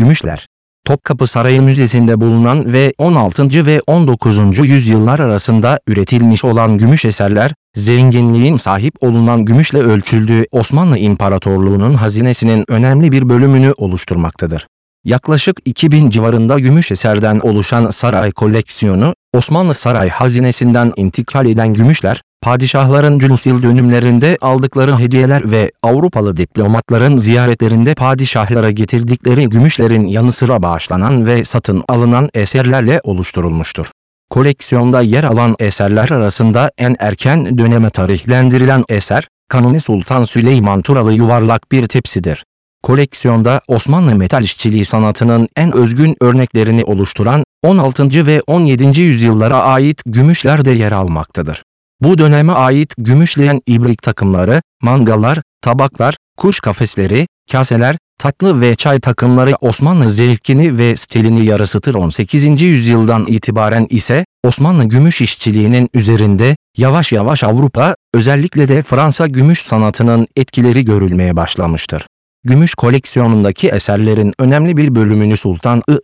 gümüşler. Topkapı Sarayı Müzesi'nde bulunan ve 16. ve 19. yüzyıllar arasında üretilmiş olan gümüş eserler, zenginliğin sahip olunan gümüşle ölçüldüğü Osmanlı İmparatorluğu'nun hazinesinin önemli bir bölümünü oluşturmaktadır. Yaklaşık 2000 civarında gümüş eserden oluşan saray koleksiyonu, Osmanlı saray hazinesinden intikal eden gümüşler, padişahların yıl dönümlerinde aldıkları hediyeler ve Avrupalı diplomatların ziyaretlerinde padişahlara getirdikleri gümüşlerin yanı sıra bağışlanan ve satın alınan eserlerle oluşturulmuştur. Koleksiyonda yer alan eserler arasında en erken döneme tarihlendirilen eser, Kanuni Sultan Süleyman Turalı yuvarlak bir tepsidir. Koleksiyonda Osmanlı metal işçiliği sanatının en özgün örneklerini oluşturan 16. ve 17. yüzyıllara ait gümüşler de yer almaktadır. Bu döneme ait gümüşleyen ibrik takımları, mangallar, tabaklar, kuş kafesleri, kaseler, tatlı ve çay takımları Osmanlı zevkini ve stilini yansıtır 18. yüzyıldan itibaren ise Osmanlı gümüş işçiliğinin üzerinde yavaş yavaş Avrupa, özellikle de Fransa gümüş sanatının etkileri görülmeye başlamıştır. Gümüş koleksiyonundaki eserlerin önemli bir bölümünü Sultan I.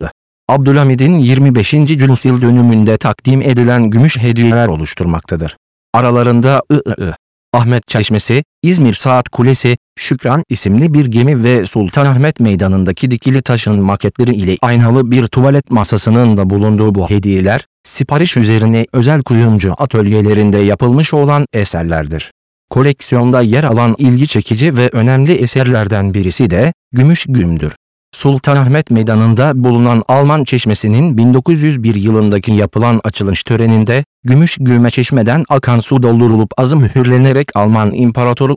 Abdülhamid'in 25. Culus yıl dönümünde takdim edilen gümüş hediyeler oluşturmaktadır. Aralarında I.I. Ahmet Çeşmesi, İzmir Saat Kulesi, Şükran isimli bir gemi ve Sultanahmet Meydanı'ndaki dikili taşın maketleri ile aynalı bir tuvalet masasının da bulunduğu bu hediyeler, sipariş üzerine özel kuyumcu atölyelerinde yapılmış olan eserlerdir. Koleksiyonda yer alan ilgi çekici ve önemli eserlerden birisi de Gümüş Güm'dür. Sultanahmet Meydanı'nda bulunan Alman Çeşmesi'nin 1901 yılındaki yapılan açılış töreninde gümüş güme çeşmeden akan su doldurulup azı mühürlenerek Alman İmparatoru.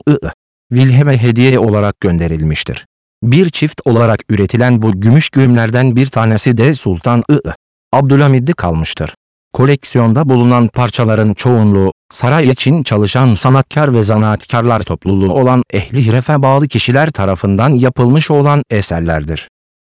Wilhelm'e hediye olarak gönderilmiştir. Bir çift olarak üretilen bu gümüş güğümlerden bir tanesi de Sultan I. Abdülhamid'de kalmıştır. Koleksiyonda bulunan parçaların çoğunluğu, saray için çalışan sanatkar ve zanaatkarlar topluluğu olan ehli hirefe bağlı kişiler tarafından yapılmış olan eserlerdir.